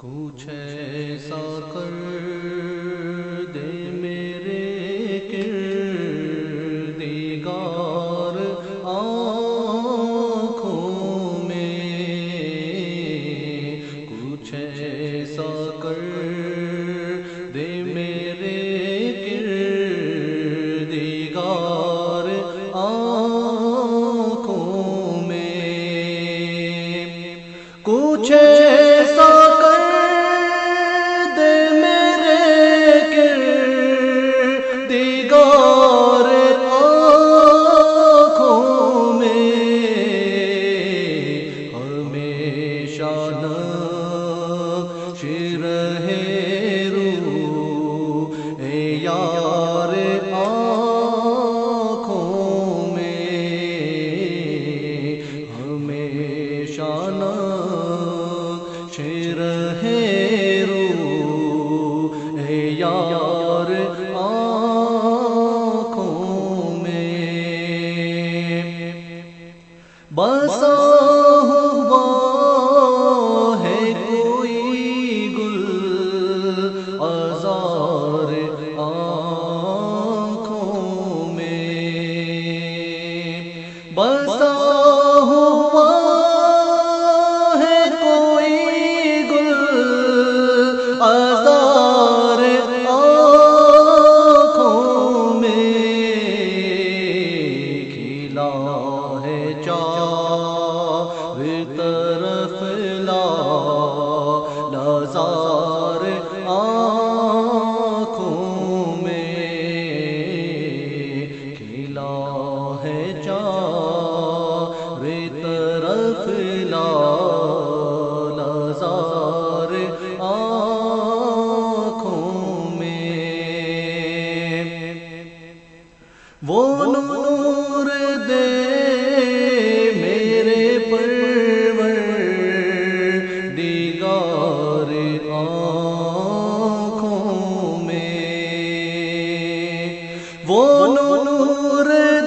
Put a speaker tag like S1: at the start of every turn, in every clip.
S1: کچھ ایسا کر دے میرے کردگار آنکھوں میں کچھ ایسا کر دے میرے کردگار بس ہے چار طرف لا نظار آنکھوں میں۔ وہ نور دے میرے پرور دیگار آنکھوں رے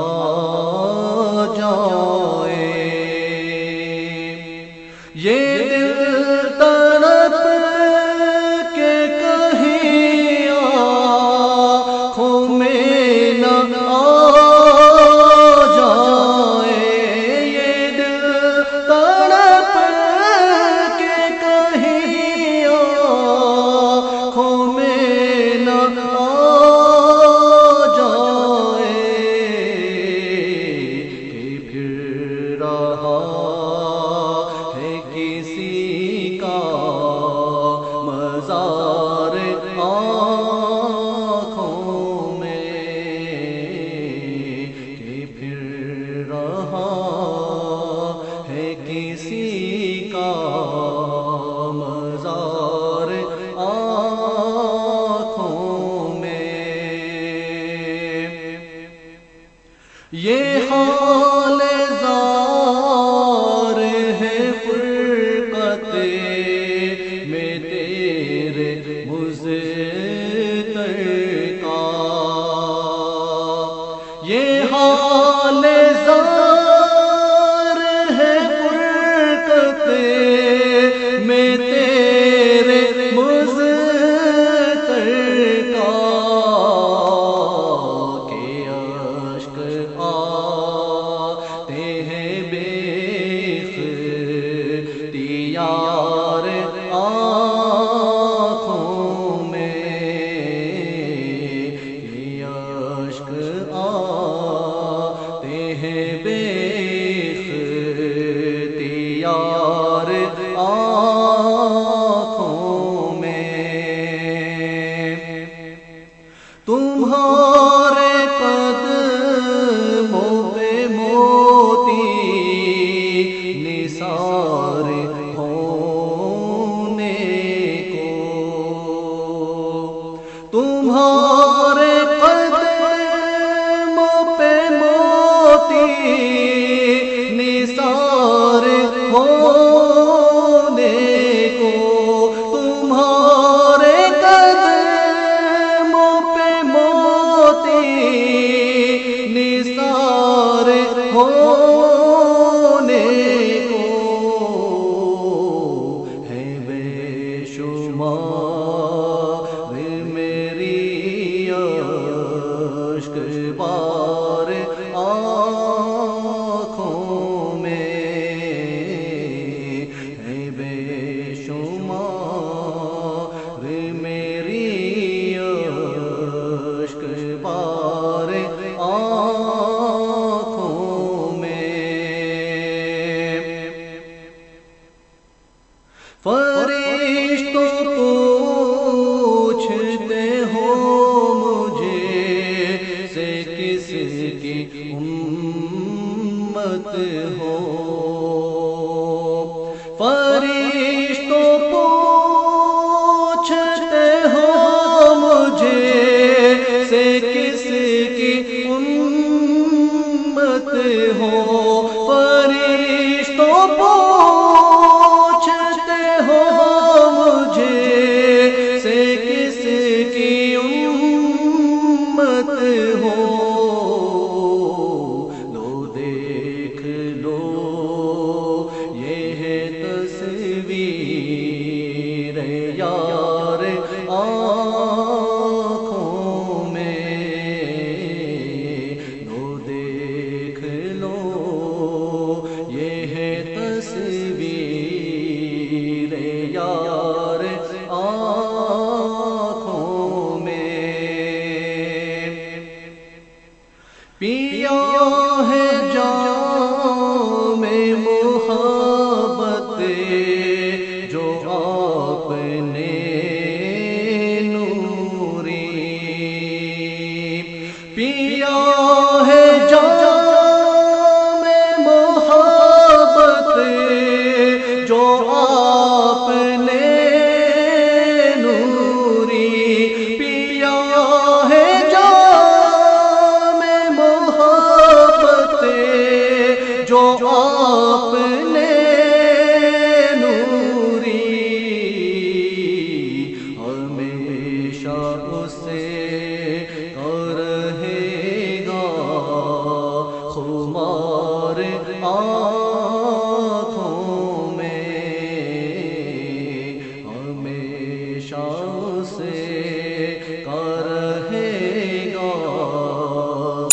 S1: اللہ ہے جو